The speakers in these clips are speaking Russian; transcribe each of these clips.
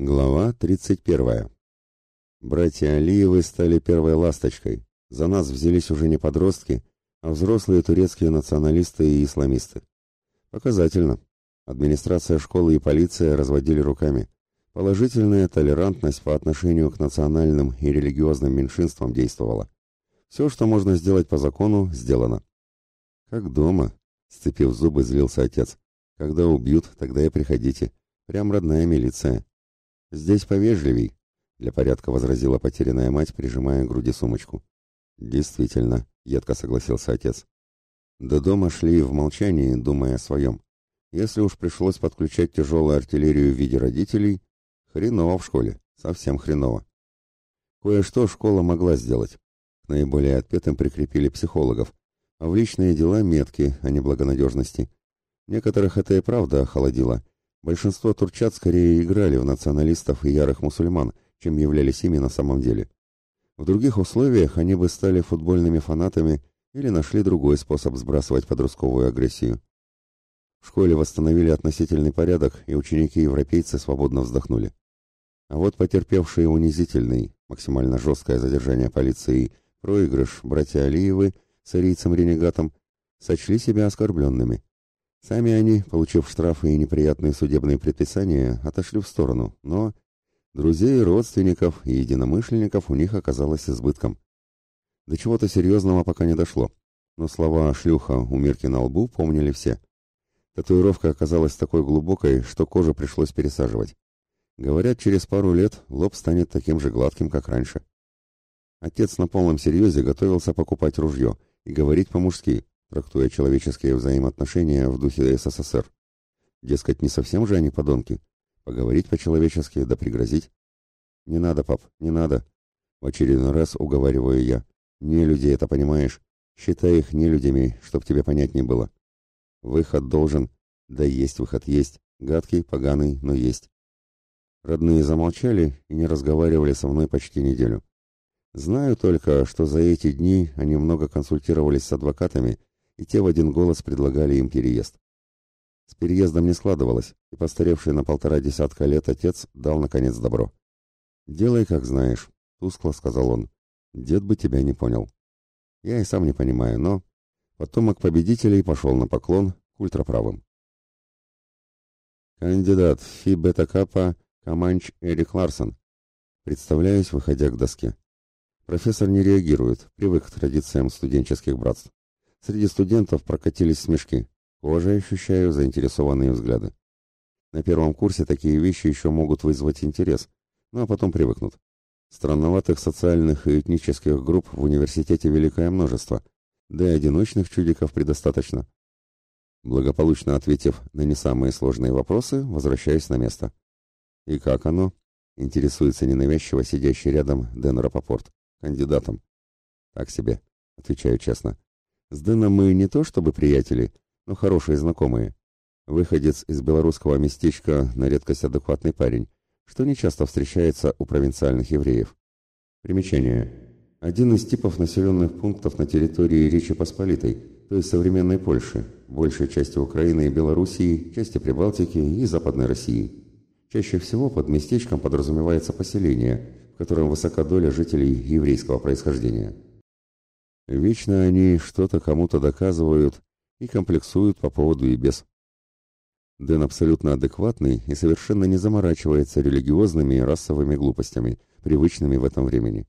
Глава 31. Братья Алиевы стали первой ласточкой. За нас взялись уже не подростки, а взрослые турецкие националисты и исламисты. Показательно. Администрация школы и полиция разводили руками. Положительная толерантность по отношению к национальным и религиозным меньшинствам действовала. Все, что можно сделать по закону, сделано. Как дома, сцепив зубы, злился отец. Когда убьют, тогда и приходите. Прям родная милиция. Здесь повежливей, для порядка возразила потерянная мать, прижимая к груди сумочку. Действительно, едко согласился отец. До дома шли в молчании, думая о своем. Если уж пришлось подключать тяжелую артиллерию в виде родителей, хреново в школе, совсем хреново. Кое-что школа могла сделать. К наиболее отпетым прикрепили психологов, а в личные дела метки, а не благонадежности. Некоторых это и правда охолодило, Большинство турчат скорее играли в националистов и ярых мусульман, чем являлись ими на самом деле. В других условиях они бы стали футбольными фанатами или нашли другой способ сбрасывать подростковую агрессию. В школе восстановили относительный порядок, и ученики-европейцы свободно вздохнули. А вот потерпевшие унизительный, максимально жесткое задержание полиции, проигрыш братья Алиевы с арийцем-ренегатом сочли себя оскорбленными. Сами они, получив штрафы и неприятные судебные предписания, отошли в сторону, но друзей, родственников и единомышленников у них оказалось избытком. До чего-то серьезного пока не дошло, но слова «шлюха» у Мирки на лбу помнили все. Татуировка оказалась такой глубокой, что кожу пришлось пересаживать. Говорят, через пару лет лоб станет таким же гладким, как раньше. Отец на полном серьезе готовился покупать ружье и говорить по-мужски, трактуя человеческие взаимоотношения в духе СССР. Дескать, не совсем же они подонки. Поговорить по-человечески, да пригрозить. Не надо, пап, не надо. В очередной раз уговариваю я. Не людей это понимаешь. Считай их не людьми, чтоб тебе понятнее было. Выход должен. Да есть выход, есть. Гадкий, поганый, но есть. Родные замолчали и не разговаривали со мной почти неделю. Знаю только, что за эти дни они много консультировались с адвокатами и те в один голос предлагали им переезд. С переездом не складывалось, и постаревший на полтора десятка лет отец дал наконец добро. «Делай, как знаешь», — тускло сказал он. «Дед бы тебя не понял». Я и сам не понимаю, но... Потомок победителей пошел на поклон к ультраправым. Кандидат Фи Бета Капа Каманч Эрик Ларсон. Представляюсь, выходя к доске. Профессор не реагирует, привык к традициям студенческих братств. Среди студентов прокатились смешки. Кожей ощущаю заинтересованные взгляды. На первом курсе такие вещи еще могут вызвать интерес, ну а потом привыкнут. Странноватых социальных и этнических групп в университете великое множество, да и одиночных чудиков предостаточно. Благополучно ответив на не самые сложные вопросы, возвращаюсь на место. «И как оно?» — интересуется ненавязчиво сидящий рядом Дэн Рапопорт, кандидатом. «Так себе», — отвечаю честно. С Дэном мы не то чтобы приятели, но хорошие знакомые. Выходец из белорусского местечка на редкость адекватный парень, что нечасто встречается у провинциальных евреев. Примечание. Один из типов населенных пунктов на территории Речи Посполитой, то есть современной Польши, большей части Украины и Белоруссии, части Прибалтики и Западной России. Чаще всего под местечком подразумевается поселение, в котором высока доля жителей еврейского происхождения. Вечно они что-то кому-то доказывают и комплексуют по поводу и без. Дэн абсолютно адекватный и совершенно не заморачивается религиозными и расовыми глупостями, привычными в этом времени.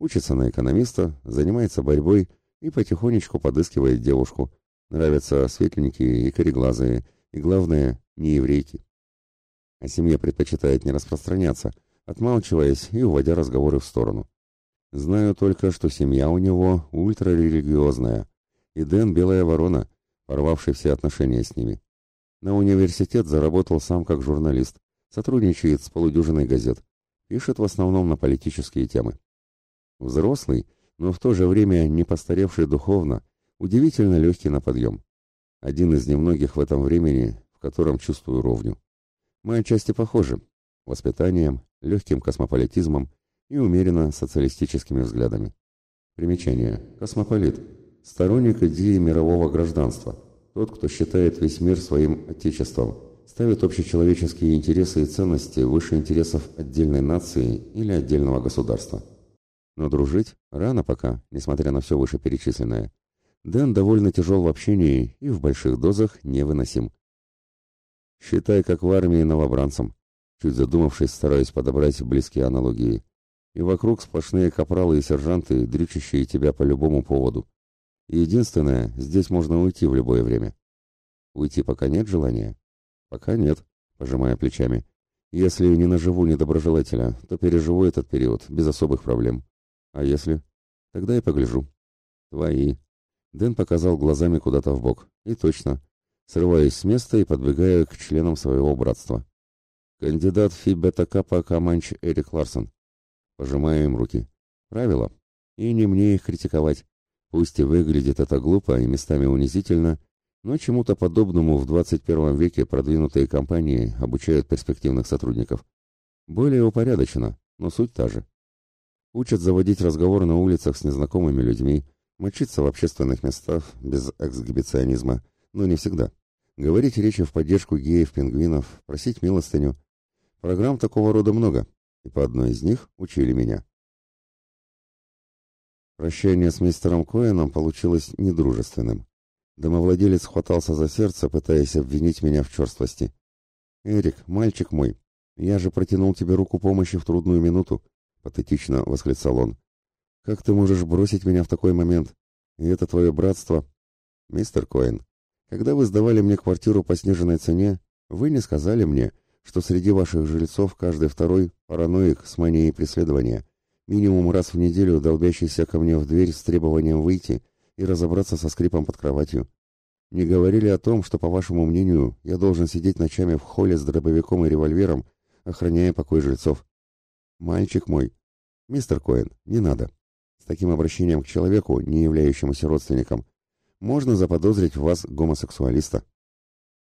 Учится на экономиста, занимается борьбой и потихонечку подыскивает девушку. Нравятся светленькие и кореглазые, и, главное, не еврейки. О семье предпочитает не распространяться, отмалчиваясь и уводя разговоры в сторону. Знаю только, что семья у него ультрарелигиозная, и Дэн – белая ворона, порвавший все отношения с ними. На университет заработал сам как журналист, сотрудничает с полудюжиной газет, пишет в основном на политические темы. Взрослый, но в то же время не постаревший духовно, удивительно легкий на подъем. Один из немногих в этом времени, в котором чувствую ровню. Мы отчасти похожи. Воспитанием, легким космополитизмом, и умеренно социалистическими взглядами. Примечание. Космополит. Сторонник идеи мирового гражданства. Тот, кто считает весь мир своим отечеством. ставит общечеловеческие интересы и ценности выше интересов отдельной нации или отдельного государства. Но дружить рано пока, несмотря на все вышеперечисленное. Дэн довольно тяжел в общении и в больших дозах невыносим. Считай, как в армии новобранцам, чуть задумавшись, стараюсь подобрать близкие аналогии. И вокруг сплошные капралы и сержанты, дрючащие тебя по любому поводу. И единственное, здесь можно уйти в любое время. Уйти пока нет желания? Пока нет, пожимая плечами. Если не наживу недоброжелателя, то переживу этот период без особых проблем. А если? Тогда и погляжу. Твои. Дэн показал глазами куда-то в бок. И точно. Срываюсь с места и подбегаю к членам своего братства. Кандидат Фи Бета Капа Каманч Эрик Ларсон. Пожимаю им руки. Правило. И не мне их критиковать. Пусть и выглядит это глупо и местами унизительно, но чему-то подобному в 21 веке продвинутые компании обучают перспективных сотрудников. Более упорядочено, но суть та же. Учат заводить разговор на улицах с незнакомыми людьми, мочиться в общественных местах без эксгибиционизма, но не всегда. Говорить речи в поддержку геев-пингвинов, просить милостыню. Программ такого рода много, и по одной из них учили меня. Прощание с мистером Коэном получилось недружественным. Домовладелец хватался за сердце, пытаясь обвинить меня в черствости. «Эрик, мальчик мой, я же протянул тебе руку помощи в трудную минуту», — патетично восклицал он. «Как ты можешь бросить меня в такой момент? И это твое братство?» «Мистер Коэн, когда вы сдавали мне квартиру по сниженной цене, вы не сказали мне, что среди ваших жильцов каждый второй параноик с манией преследования, минимум раз в неделю долбящийся ко мне в дверь с требованием выйти — и разобраться со скрипом под кроватью. Не говорили о том, что, по вашему мнению, я должен сидеть ночами в холле с дробовиком и револьвером, охраняя покой жильцов. Мальчик мой, мистер Коэн, не надо. С таким обращением к человеку, не являющемуся родственником, можно заподозрить в вас гомосексуалиста.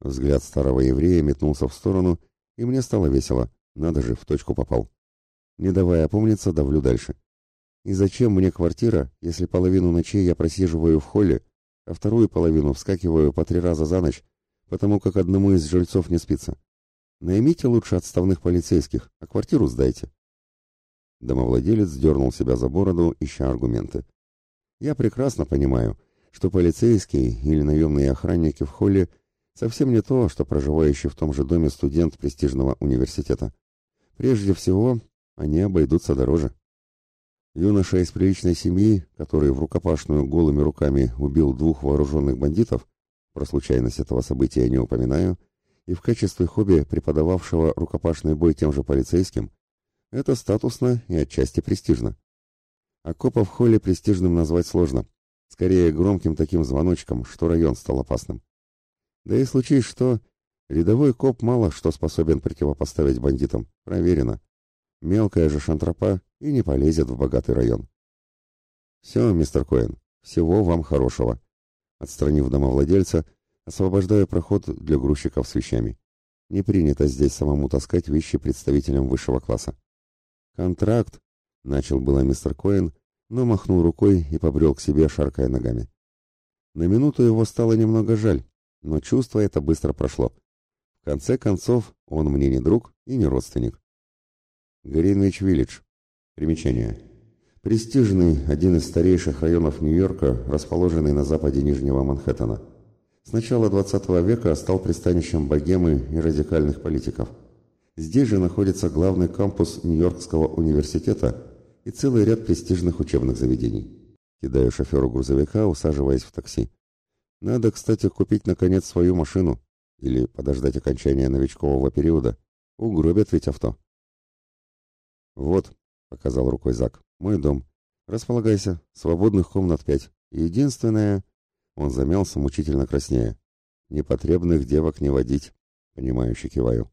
Взгляд старого еврея метнулся в сторону, и мне стало весело. Надо же, в точку попал. Не давая опомниться, давлю дальше. И зачем мне квартира, если половину ночей я просиживаю в холле, а вторую половину вскакиваю по три раза за ночь, потому как одному из жильцов не спится? Наймите лучше отставных полицейских, а квартиру сдайте. Домовладелец дернул себя за бороду, ища аргументы. Я прекрасно понимаю, что полицейские или наемные охранники в холле совсем не то, что проживающий в том же доме студент престижного университета. Прежде всего, они обойдутся дороже. Юноша из приличной семьи, который в рукопашную голыми руками убил двух вооруженных бандитов, про случайность этого события не упоминаю, и в качестве хобби преподававшего рукопашный бой тем же полицейским, это статусно и отчасти престижно. А копа в холле престижным назвать сложно, скорее громким таким звоночком, что район стал опасным. Да и случись что, рядовой коп мало что способен противопоставить бандитам, проверено. Мелкая же шантропа и не полезет в богатый район. Все, мистер Коэн, всего вам хорошего. Отстранив домовладельца, освобождаю проход для грузчиков с вещами. Не принято здесь самому таскать вещи представителям высшего класса. Контракт, начал было мистер Коэн, но махнул рукой и побрел к себе, шаркая ногами. На минуту его стало немного жаль, но чувство это быстро прошло. В конце концов, он мне не друг и не родственник. Гринвич-Виллидж. Примечание. Престижный, один из старейших районов Нью-Йорка, расположенный на западе Нижнего Манхэттена. С начала XX века стал пристанищем богемы и радикальных политиков. Здесь же находится главный кампус Нью-Йоркского университета и целый ряд престижных учебных заведений. Кидаю шоферу грузовика, усаживаясь в такси. Надо, кстати, купить наконец свою машину или подождать окончания новичкового периода. Угробят ведь авто. «Вот», — показал рукой Зак, — «мой дом. Располагайся, свободных комнат пять. Единственное...» Он замялся, мучительно краснея. «Непотребных девок не водить», — понимающе киваю.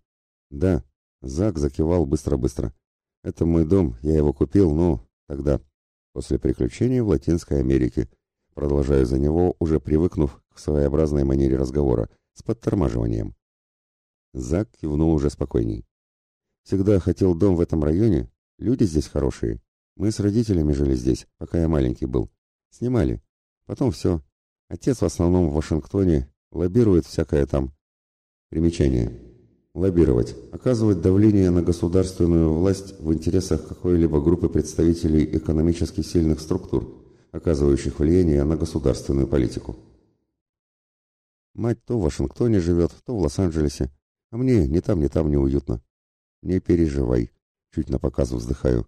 «Да», — Зак закивал быстро-быстро. «Это мой дом, я его купил, ну, тогда, после приключений в Латинской Америке». Продолжаю за него, уже привыкнув к своеобразной манере разговора, с подтормаживанием. Зак кивнул уже спокойней. Всегда хотел дом в этом районе. Люди здесь хорошие. Мы с родителями жили здесь, пока я маленький был. Снимали. Потом все. Отец в основном в Вашингтоне, лоббирует всякое там. Примечание. Лоббировать. Оказывать давление на государственную власть в интересах какой-либо группы представителей экономически сильных структур, оказывающих влияние на государственную политику. Мать то в Вашингтоне живет, то в Лос-Анджелесе, а мне ни там, ни там неуютно. Не переживай, чуть на показ вздыхаю.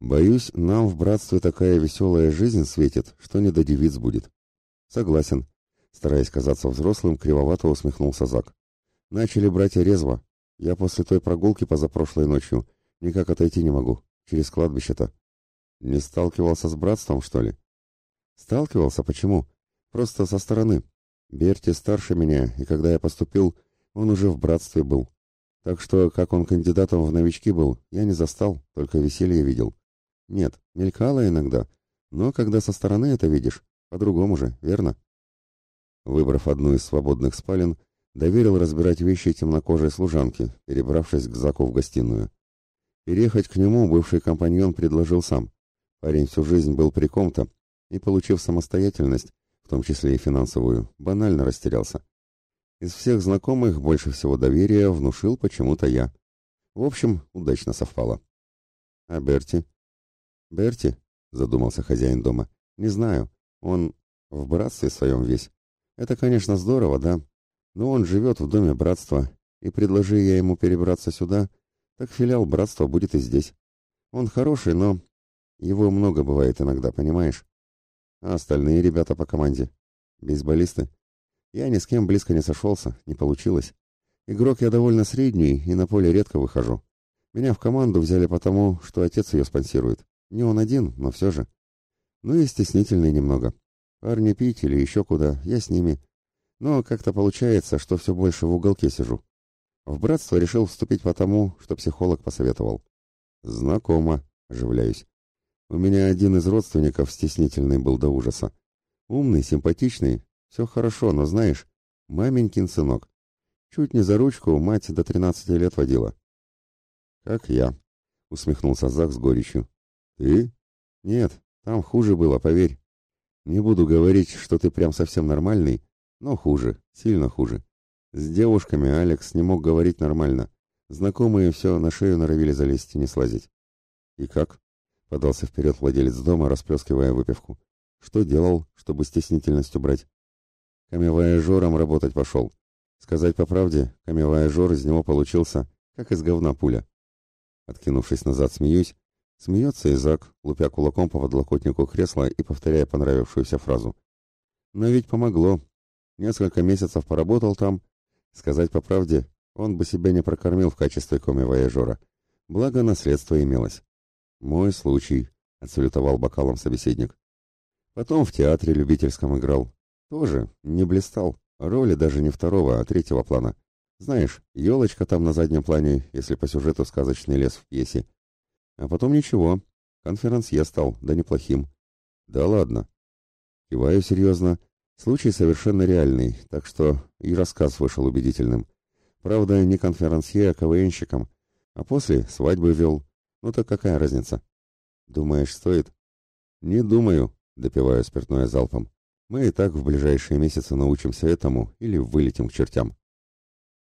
Боюсь, нам в братстве такая веселая жизнь светит, что не до девиц будет. Согласен. Стараясь казаться взрослым, кривовато усмехнулся Зак. Начали братья резво. Я после той прогулки позапрошлой ночью никак отойти не могу. Через кладбище-то. Не сталкивался с братством, что ли? Сталкивался, почему? Просто со стороны. Берти старше меня, и когда я поступил, он уже в братстве был. Так что, как он кандидатом в новички был, я не застал, только веселье видел. Нет, мелькало иногда, но когда со стороны это видишь, по-другому же, верно? Выбрав одну из свободных спален, доверил разбирать вещи темнокожей служанки, перебравшись к Заку в гостиную. Переехать к нему бывший компаньон предложил сам. Парень всю жизнь был при ком-то, и, получив самостоятельность, в том числе и финансовую, банально растерялся. Из всех знакомых больше всего доверия внушил почему-то я. В общем, удачно совпало. А Берти? Берти, задумался хозяин дома, не знаю, он в братстве своем весь. Это, конечно, здорово, да, но он живет в доме братства, и предложи я ему перебраться сюда, так филиал братства будет и здесь. Он хороший, но его много бывает иногда, понимаешь? А остальные ребята по команде? Бейсболисты? Я ни с кем близко не сошелся, не получилось. Игрок я довольно средний и на поле редко выхожу. Меня в команду взяли потому, что отец ее спонсирует. Не он один, но все же. Ну и стеснительный немного. Парни пить или еще куда, я с ними. Но как-то получается, что все больше в уголке сижу. В братство решил вступить потому, что психолог посоветовал. Знакомо, оживляюсь. У меня один из родственников стеснительный был до ужаса. Умный, симпатичный, все хорошо, но знаешь, маменькин сынок. Чуть не за ручку мать до тринадцати лет водила. Как я, усмехнулся Зак с горечью. Ты? Нет, там хуже было, поверь. Не буду говорить, что ты прям совсем нормальный, но хуже, сильно хуже. С девушками Алекс не мог говорить нормально. Знакомые все на шею норовили залезть и не слазить. И как? Подался вперед владелец дома, расплескивая выпивку. Что делал, чтобы стеснительность убрать? Камевояжером работать пошел. Сказать по правде, камевояжер из него получился, как из говна пуля. Откинувшись назад, смеюсь. Смеется Изак, лупя кулаком по подлокотнику кресла и повторяя понравившуюся фразу. Но ведь помогло. Несколько месяцев поработал там. Сказать по правде, он бы себя не прокормил в качестве коми-вояжера. Благо, наследство имелось. «Мой случай», — отсалютовал бокалом собеседник. Потом в театре любительском играл. Тоже не блистал. Роли даже не второго, а третьего плана. Знаешь, елочка там на заднем плане, если по сюжету сказочный лес в пьесе. А потом ничего. Конферансье стал, да неплохим. Да ладно. Киваю серьезно. Случай совершенно реальный, так что и рассказ вышел убедительным. Правда, не конферансье, а КВНщиком. А после свадьбы вел. Ну так какая разница? Думаешь, стоит? Не думаю, допиваю спиртное залпом. Мы и так в ближайшие месяцы научимся этому или вылетим к чертям.